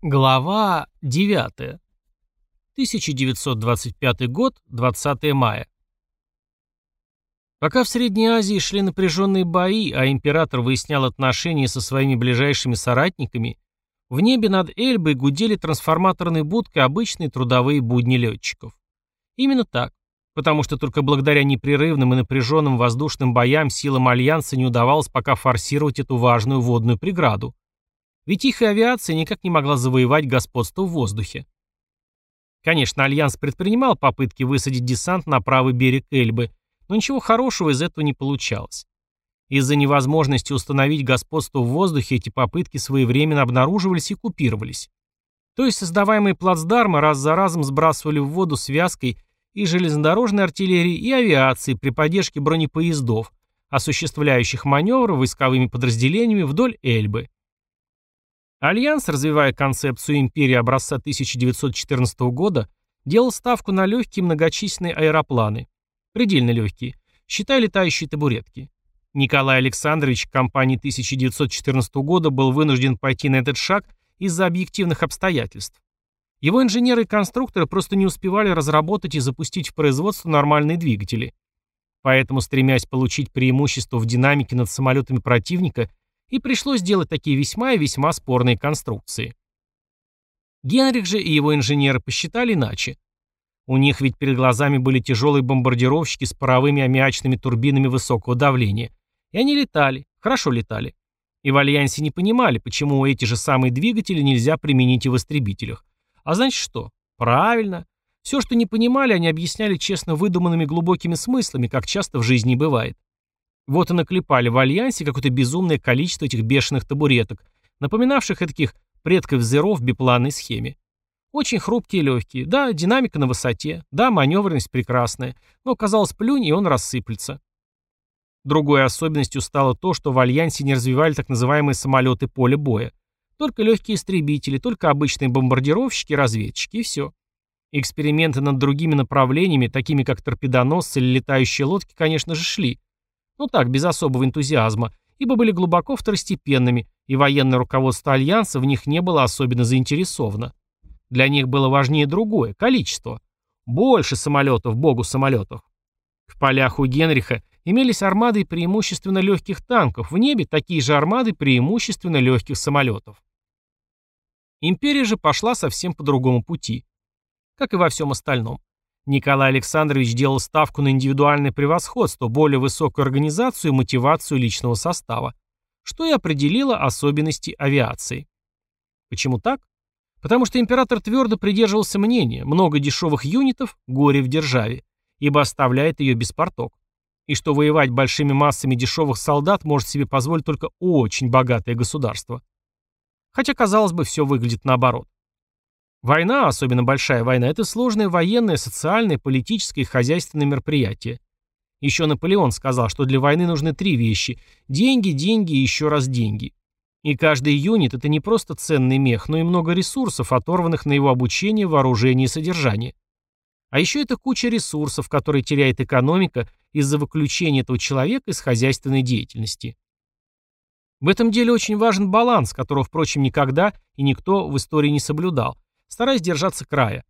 Глава 9. 1925 год, 20 мая. Пока в Средней Азии шли напряженные бои, а император выяснял отношения со своими ближайшими соратниками, в небе над Эльбой гудели трансформаторной будкой обычные трудовые будни летчиков. Именно так, потому что только благодаря непрерывным и напряженным воздушным боям силам Альянса не удавалось пока форсировать эту важную водную преграду. Ведь их авиация никак не могла завоевать господство в воздухе. Конечно, Альянс предпринимал попытки высадить десант на правый берег Эльбы, но ничего хорошего из этого не получалось. Из-за невозможности установить господство в воздухе эти попытки своевременно обнаруживались и купировались. То есть создаваемые плацдармы раз за разом сбрасывали в воду связкой и железнодорожной артиллерии, и авиации при поддержке бронепоездов, осуществляющих маневры войсковыми подразделениями вдоль Эльбы. Альянс, развивая концепцию империи образца 1914 года, делал ставку на легкие многочисленные аэропланы, предельно легкие, считая летающие табуретки. Николай Александрович к компании 1914 года был вынужден пойти на этот шаг из-за объективных обстоятельств. Его инженеры и конструкторы просто не успевали разработать и запустить в производство нормальные двигатели. Поэтому, стремясь получить преимущество в динамике над самолетами противника, и пришлось делать такие весьма и весьма спорные конструкции. Генрих же и его инженеры посчитали иначе. У них ведь перед глазами были тяжелые бомбардировщики с паровыми аммиачными турбинами высокого давления. И они летали, хорошо летали. И в Альянсе не понимали, почему эти же самые двигатели нельзя применить и в истребителях. А значит что? Правильно. Все, что не понимали, они объясняли честно выдуманными глубокими смыслами, как часто в жизни бывает. Вот и наклепали в Альянсе какое-то безумное количество этих бешеных табуреток, напоминавших таких предков Зеро в бипланной схеме. Очень хрупкие и легкие. Да, динамика на высоте. Да, маневренность прекрасная. Но, казалось, плюнь, и он рассыплется. Другой особенностью стало то, что в Альянсе не развивали так называемые самолеты поля боя. Только легкие истребители, только обычные бомбардировщики разведчики, и все. Эксперименты над другими направлениями, такими как торпедоносцы или летающие лодки, конечно же, шли. Ну так, без особого энтузиазма, ибо были глубоко второстепенными, и военное руководство Альянса в них не было особенно заинтересовано. Для них было важнее другое – количество. Больше самолетов, богу самолетов. В полях у Генриха имелись армады преимущественно легких танков, в небе такие же армады преимущественно легких самолетов. Империя же пошла совсем по другому пути. Как и во всем остальном. Николай Александрович делал ставку на индивидуальное превосходство, более высокую организацию и мотивацию личного состава, что и определило особенности авиации. Почему так? Потому что император твердо придерживался мнения, много дешевых юнитов – горе в державе, ибо оставляет ее без порток. И что воевать большими массами дешевых солдат может себе позволить только очень богатое государство. Хотя, казалось бы, все выглядит наоборот. Война, особенно большая война, это сложное военное, социальное, политическое и хозяйственное мероприятие. Еще Наполеон сказал, что для войны нужны три вещи – деньги, деньги и еще раз деньги. И каждый юнит – это не просто ценный мех, но и много ресурсов, оторванных на его обучение, вооружение и содержание. А еще это куча ресурсов, которые теряет экономика из-за выключения этого человека из хозяйственной деятельности. В этом деле очень важен баланс, которого, впрочем, никогда и никто в истории не соблюдал – стараясь держаться края.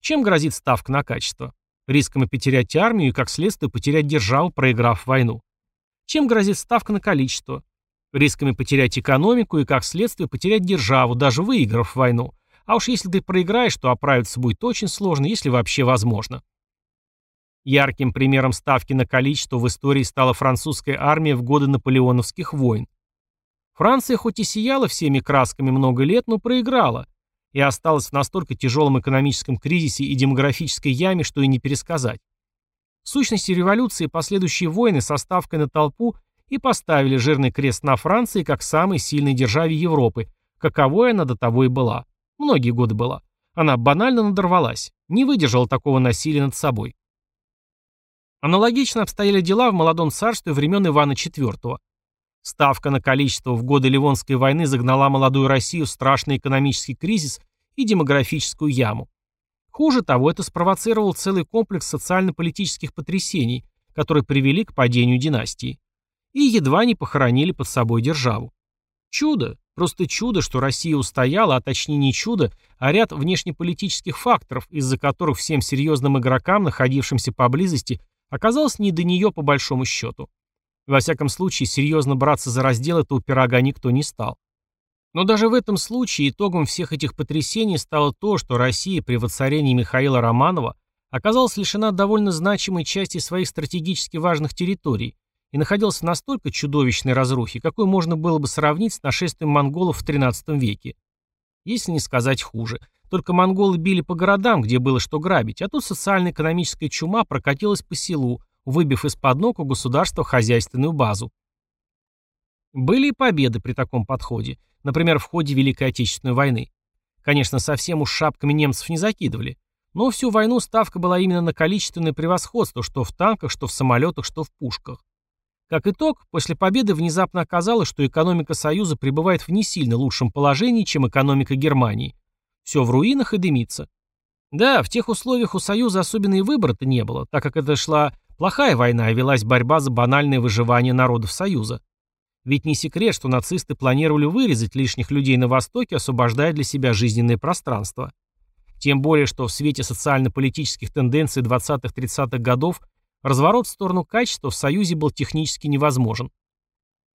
Чем грозит ставка на качество? Риском потерять армию и, как следствие, потерять державу, проиграв войну. Чем грозит ставка на количество? Рисками потерять экономику и, как следствие, потерять державу, даже выиграв войну. А уж если ты проиграешь, то оправиться будет очень сложно, если вообще возможно. Ярким примером ставки на количество в истории стала французская армия в годы наполеоновских войн. Франция хоть и сияла всеми красками много лет, но проиграла – и осталась в настолько тяжелом экономическом кризисе и демографической яме, что и не пересказать. В сущности, революции последующие войны со ставкой на толпу и поставили жирный крест на Франции как самой сильной державе Европы, каковой она до того и была. Многие годы была. Она банально надорвалась, не выдержала такого насилия над собой. Аналогично обстояли дела в молодом царстве времен Ивана IV. Ставка на количество в годы Ливонской войны загнала молодую Россию в страшный экономический кризис и демографическую яму. Хуже того, это спровоцировал целый комплекс социально-политических потрясений, которые привели к падению династии. И едва не похоронили под собой державу. Чудо, Просто чудо, что Россия устояла, а точнее не чудо, а ряд внешнеполитических факторов, из-за которых всем серьезным игрокам, находившимся поблизости, оказалось не до нее по большому счету. Во всяком случае, серьезно браться за раздел этого пирога никто не стал. Но даже в этом случае итогом всех этих потрясений стало то, что Россия при воцарении Михаила Романова оказалась лишена довольно значимой части своих стратегически важных территорий, и находился в настолько чудовищной разрухе, какой можно было бы сравнить с нашествием монголов в XIII веке. Если не сказать хуже. Только монголы били по городам, где было что грабить, а тут социально-экономическая чума прокатилась по селу, выбив из-под ног у государства хозяйственную базу. Были и победы при таком подходе, например, в ходе Великой Отечественной войны. Конечно, совсем уж шапками немцев не закидывали, но всю войну ставка была именно на количественное превосходство, что в танках, что в самолетах, что в пушках. Как итог, после победы внезапно оказалось, что экономика Союза пребывает в не сильно лучшем положении, чем экономика Германии. Все в руинах и дымится. Да, в тех условиях у Союза особенно и выбора-то не было, так как это шла плохая война и велась борьба за банальное выживание народов Союза. Ведь не секрет, что нацисты планировали вырезать лишних людей на Востоке, освобождая для себя жизненное пространство. Тем более, что в свете социально-политических тенденций 20-30-х годов Разворот в сторону качества в Союзе был технически невозможен.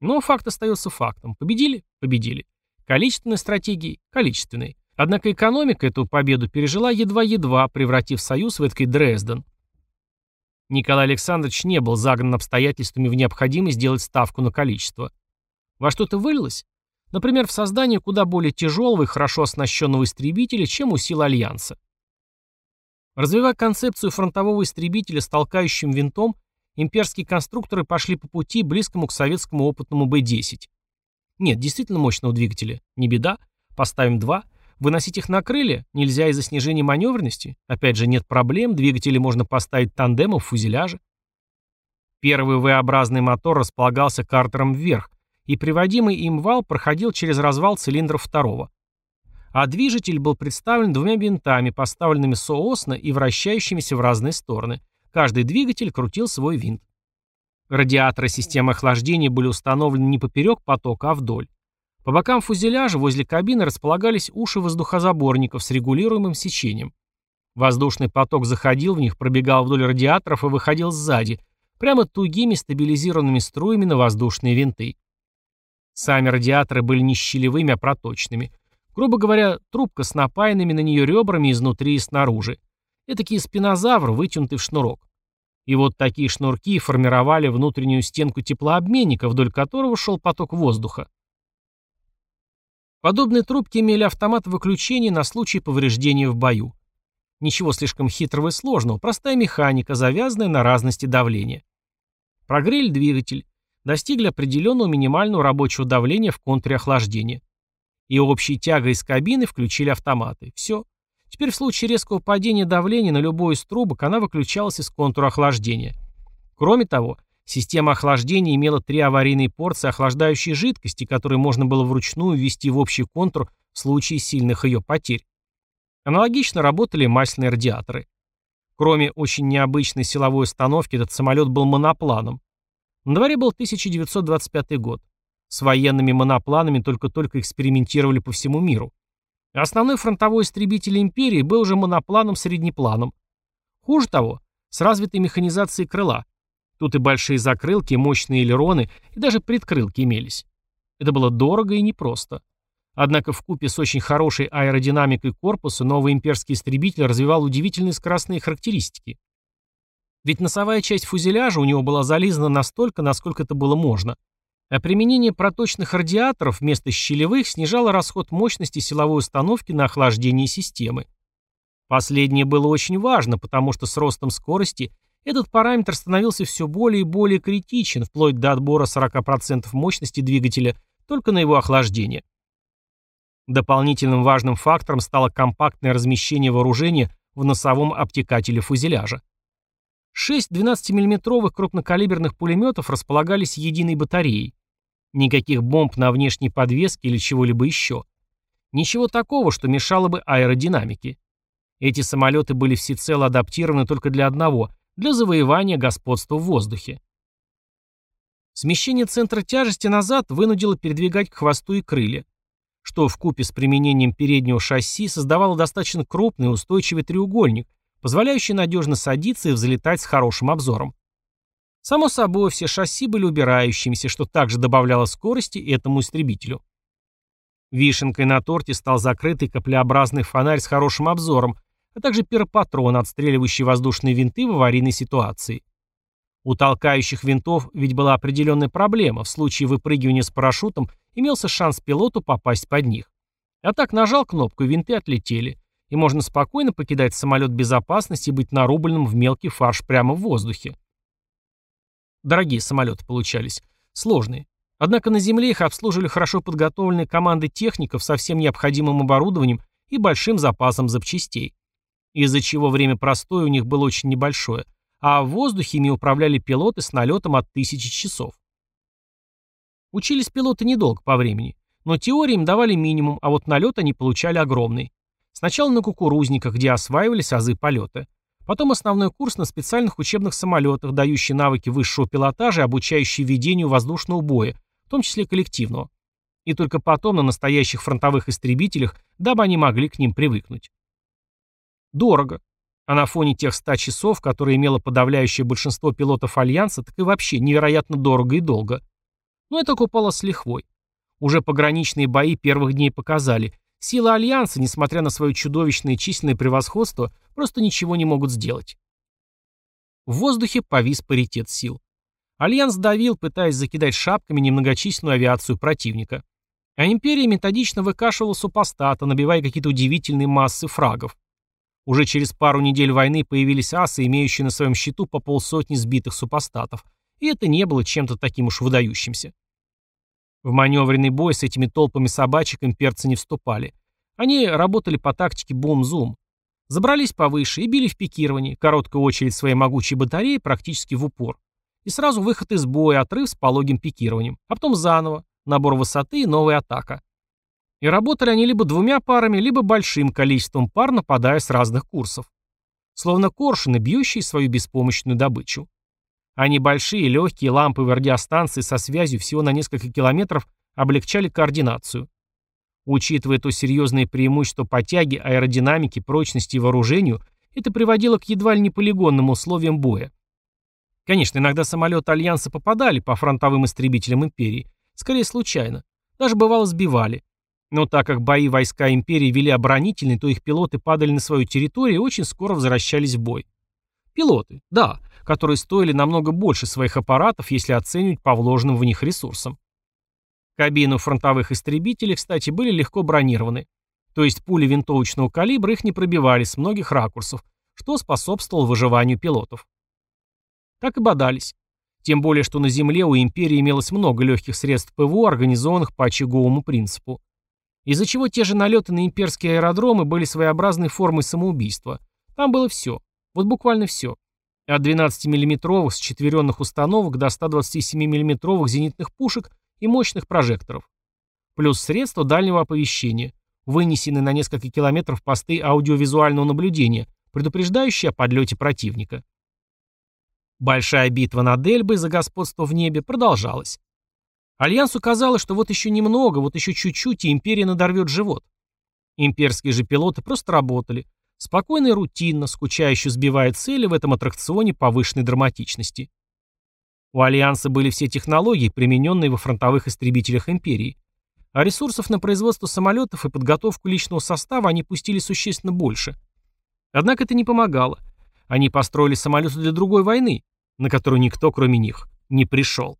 Но факт остается фактом. Победили? Победили. Количественной стратегии? Количественной. Однако экономика эту победу пережила едва-едва, превратив Союз в эдакий Дрезден. Николай Александрович не был загнан обстоятельствами в необходимость сделать ставку на количество. Во что это вылилось? Например, в создание куда более тяжелого и хорошо оснащенного истребителя, чем у сил Альянса. Развивая концепцию фронтового истребителя с толкающим винтом, имперские конструкторы пошли по пути, близкому к советскому опытному Б-10. Нет, действительно мощного двигателя. Не беда. Поставим два. Выносить их на крылья нельзя из-за снижения маневренности. Опять же, нет проблем, двигатели можно поставить тандемом в фюзеляже. Первый V-образный мотор располагался картером вверх, и приводимый им вал проходил через развал цилиндров второго а движитель был представлен двумя винтами, поставленными соосно и вращающимися в разные стороны. Каждый двигатель крутил свой винт. Радиаторы системы охлаждения были установлены не поперек потока, а вдоль. По бокам фюзеляжа возле кабины располагались уши воздухозаборников с регулируемым сечением. Воздушный поток заходил в них, пробегал вдоль радиаторов и выходил сзади, прямо тугими стабилизированными струями на воздушные винты. Сами радиаторы были не щелевыми, а проточными. Грубо говоря, трубка с напаянными на нее ребрами изнутри и снаружи. Этакий спинозавр, вытянутый в шнурок. И вот такие шнурки формировали внутреннюю стенку теплообменника, вдоль которого шел поток воздуха. Подобные трубки имели автомат выключения на случай повреждения в бою. Ничего слишком хитрого и сложного, простая механика, завязанная на разности давления. Прогрели двигатель, достигли определенного минимального рабочего давления в контуре охлаждения и общей тягой из кабины включили автоматы. Все. Теперь в случае резкого падения давления на любой из трубок она выключалась из контура охлаждения. Кроме того, система охлаждения имела три аварийные порции охлаждающей жидкости, которые можно было вручную ввести в общий контур в случае сильных ее потерь. Аналогично работали масляные радиаторы. Кроме очень необычной силовой установки, этот самолет был монопланом. На дворе был 1925 год. С военными монопланами только-только экспериментировали по всему миру. Основной фронтовой истребитель империи был уже монопланом-среднепланом. Хуже того, с развитой механизацией крыла. Тут и большие закрылки, мощные элероны, и даже предкрылки имелись. Это было дорого и непросто. Однако в купе с очень хорошей аэродинамикой корпуса новый имперский истребитель развивал удивительные скоростные характеристики. Ведь носовая часть фюзеляжа у него была зализана настолько, насколько это было можно – а применение проточных радиаторов вместо щелевых снижало расход мощности силовой установки на охлаждение системы. Последнее было очень важно, потому что с ростом скорости этот параметр становился все более и более критичен, вплоть до отбора 40% мощности двигателя только на его охлаждение. Дополнительным важным фактором стало компактное размещение вооружения в носовом обтекателе фюзеляжа. Шесть 12-мм крупнокалиберных пулеметов располагались единой батареей. Никаких бомб на внешней подвеске или чего-либо еще. Ничего такого, что мешало бы аэродинамике. Эти самолеты были всецело адаптированы только для одного – для завоевания господства в воздухе. Смещение центра тяжести назад вынудило передвигать к хвосту и крылья. что в купе с применением переднего шасси создавало достаточно крупный устойчивый треугольник, позволяющий надежно садиться и взлетать с хорошим обзором. Само собой, все шасси были убирающимися, что также добавляло скорости этому истребителю. Вишенкой на торте стал закрытый каплеобразный фонарь с хорошим обзором, а также пиропатрон, отстреливающий воздушные винты в аварийной ситуации. У толкающих винтов ведь была определенная проблема. В случае выпрыгивания с парашютом имелся шанс пилоту попасть под них. А так нажал кнопку, и винты отлетели. И можно спокойно покидать самолет безопасности и быть нарубленным в мелкий фарш прямо в воздухе. Дорогие самолеты получались. Сложные. Однако на земле их обслуживали хорошо подготовленные команды техников со всем необходимым оборудованием и большим запасом запчастей. Из-за чего время простоя у них было очень небольшое, а в воздухе ими управляли пилоты с налетом от тысячи часов. Учились пилоты недолго по времени, но теории им давали минимум, а вот налет они получали огромный. Сначала на кукурузниках, где осваивались азы полета. Потом основной курс на специальных учебных самолетах, дающий навыки высшего пилотажа и обучающий ведению воздушного боя, в том числе коллективного. И только потом на настоящих фронтовых истребителях, дабы они могли к ним привыкнуть. Дорого. А на фоне тех 100 часов, которые имело подавляющее большинство пилотов Альянса, так и вообще невероятно дорого и долго. Но это окупало с лихвой. Уже пограничные бои первых дней показали, силы Альянса, несмотря на свое чудовищное численное превосходство, просто ничего не могут сделать. В воздухе повис паритет сил. Альянс давил, пытаясь закидать шапками немногочисленную авиацию противника. А Империя методично выкашивала супостата, набивая какие-то удивительные массы фрагов. Уже через пару недель войны появились асы, имеющие на своем счету по полсотни сбитых супостатов, и это не было чем-то таким уж выдающимся. В маневренный бой с этими толпами собачек имперцы не вступали. Они работали по тактике бум-зум. Забрались повыше и били в пикирование, короткая очередь своей могучей батареи практически в упор. И сразу выход из боя, отрыв с пологим пикированием. А потом заново, набор высоты и новая атака. И работали они либо двумя парами, либо большим количеством пар, нападая с разных курсов. Словно коршуны, бьющие свою беспомощную добычу. Они большие, легкие ламповые радиостанции со связью всего на несколько километров облегчали координацию. Учитывая то серьезное преимущество по тяге, аэродинамике, прочности и вооружению, это приводило к едва ли не полигонным условиям боя. Конечно, иногда самолеты Альянса попадали по фронтовым истребителям Империи, скорее случайно. Даже бывало сбивали. Но так как бои войска империи вели оборонительные, то их пилоты падали на свою территорию и очень скоро возвращались в бой. Пилоты, да, которые стоили намного больше своих аппаратов, если оценивать по вложенным в них ресурсам. Кабины фронтовых истребителей, кстати, были легко бронированы. То есть пули винтовочного калибра их не пробивали с многих ракурсов, что способствовало выживанию пилотов. Так и бодались. Тем более, что на Земле у империи имелось много легких средств ПВО, организованных по очаговому принципу из-за чего те же налеты на имперские аэродромы были своеобразной формой самоубийства. Там было все. Вот буквально все. От 12-мм с четверенных установок до 127 миллиметровых зенитных пушек и мощных прожекторов. Плюс средства дальнего оповещения, вынесенные на несколько километров посты аудиовизуального наблюдения, предупреждающие о подлете противника. Большая битва над Эльбой за господство в небе продолжалась. Альянсу казалось, что вот еще немного, вот еще чуть-чуть, и империя надорвет живот. Имперские же пилоты просто работали. Спокойно и рутинно, скучающе сбивая цели в этом аттракционе повышенной драматичности. У Альянса были все технологии, примененные во фронтовых истребителях империи. А ресурсов на производство самолетов и подготовку личного состава они пустили существенно больше. Однако это не помогало. Они построили самолеты для другой войны, на которую никто, кроме них, не пришел.